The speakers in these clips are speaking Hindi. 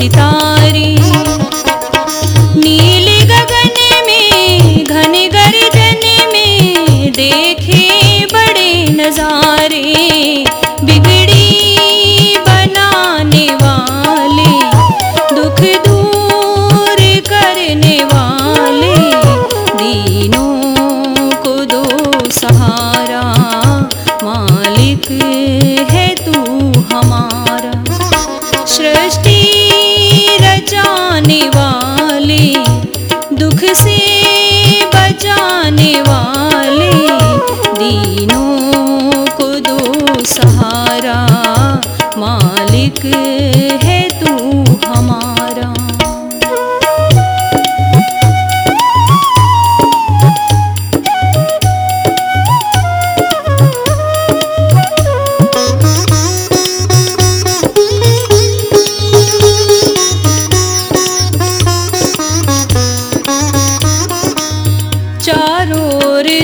सितारे। नीले गगन में, घन गर्दन में देखे बड़े नजारे, बिगड़ी बनाने दुख दूर करने दीनों को दो सहारा, मालिक।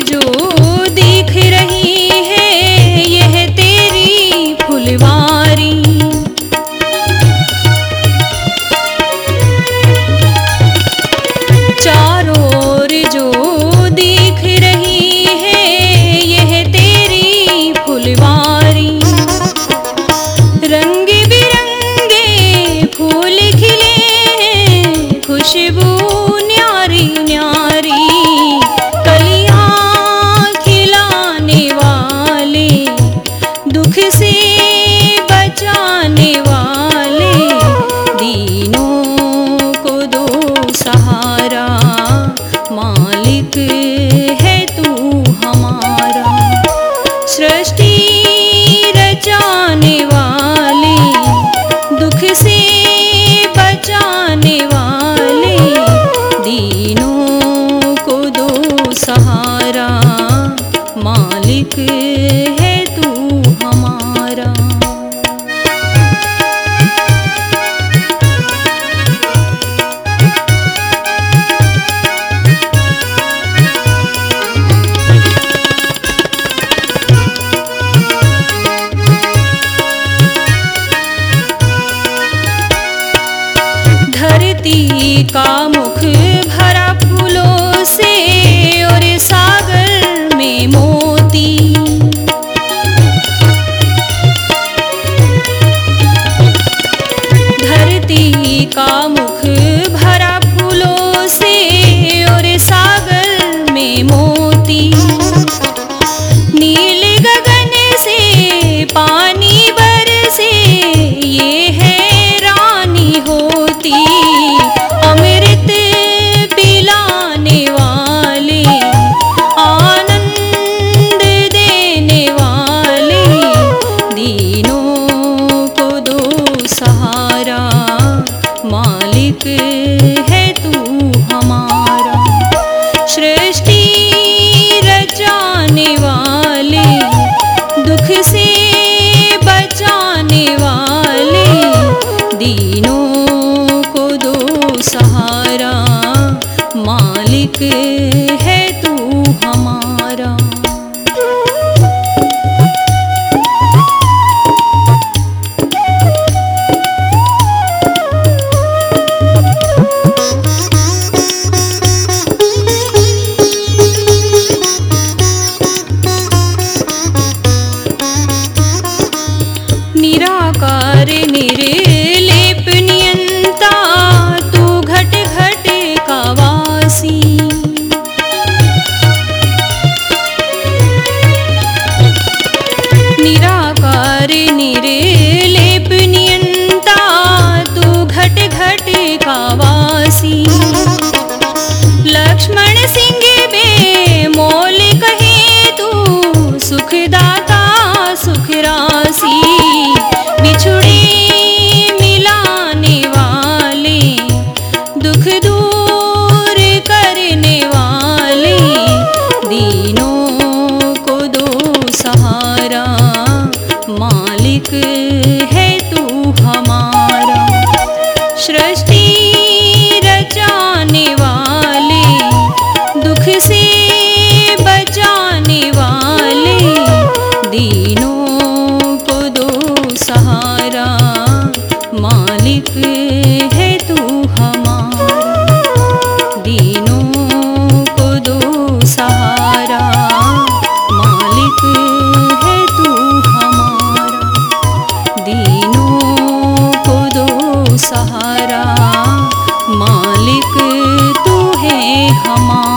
जो como? मालिक है तू। हमार